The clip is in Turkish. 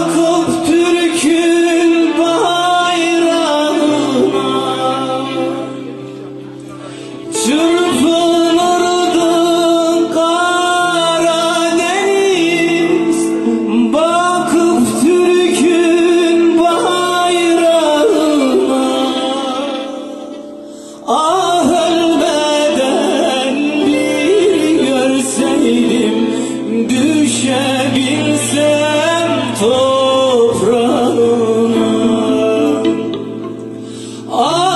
Kalkıp Türk'ün bayrağına. Çırpınırdı Karadeniz Bakıp Türk'ün bayrağına. Ah ölmeden bir görseydin Oh!